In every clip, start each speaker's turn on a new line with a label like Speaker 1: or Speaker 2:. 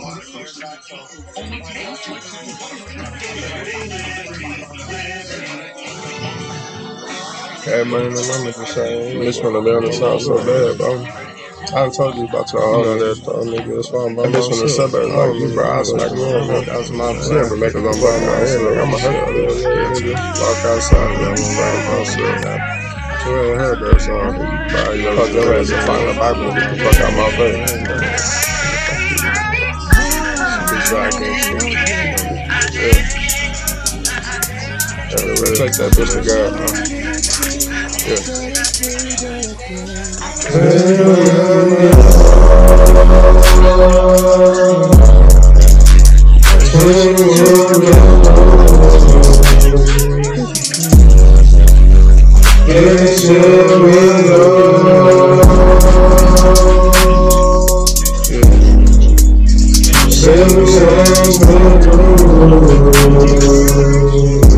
Speaker 1: Only Everybody
Speaker 2: in the room is the. Miss when the building sounds so bad,
Speaker 1: bro. I told you about your all of that though, nigga. It's fine, bro. I miss when the suburbs like you, bro. I was like, man, that's my plan. Never make it on my head. I'm a hurt. Walk outside, man. I'ma on shit.
Speaker 2: You ain't heard that song. You probably know. Fuck your ass and find a Bible. Fuck out my face. Take
Speaker 1: that bitch to God. Huh?
Speaker 2: Yeah. Yeah.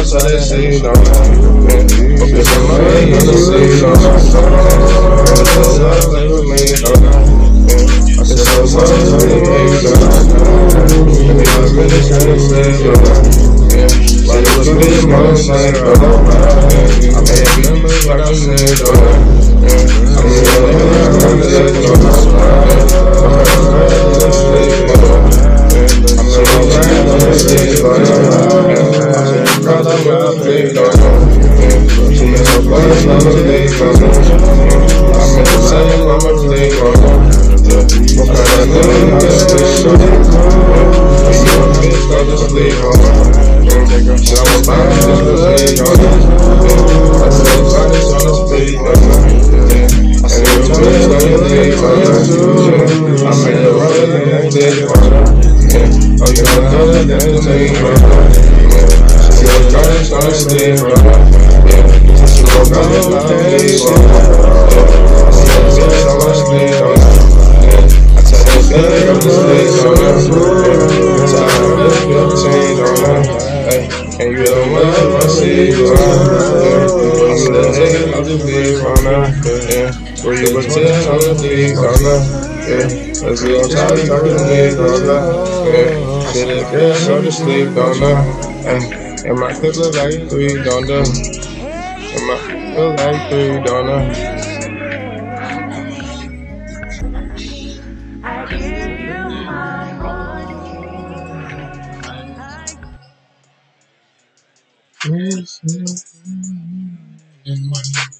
Speaker 1: I said,
Speaker 2: so sorry, so
Speaker 1: I made memories said.
Speaker 2: days, I know. She in her blood, not a days, I know. I'm in the same,
Speaker 1: I'm a flame, I know.
Speaker 2: What kind of love, I just wish I didn't know. I'm a bitch, I just leave, I know. Don't take a shower, I'm just
Speaker 1: zero. Just look on the location. So. I tell them that I'm just late on the floor. Time you don't want to proceed on them. I still hate, I'll just leave on them. Yeah. Where you pretend I'm the thief on them. Yeah, let's go try to sleep, don't know. Yeah,
Speaker 2: did it good, so just sleep, don't know.
Speaker 1: Yeah. And my clip look like three donda. And my clip look like three donda. Yes, yes, yes, yes, yes, yes, yes, yes.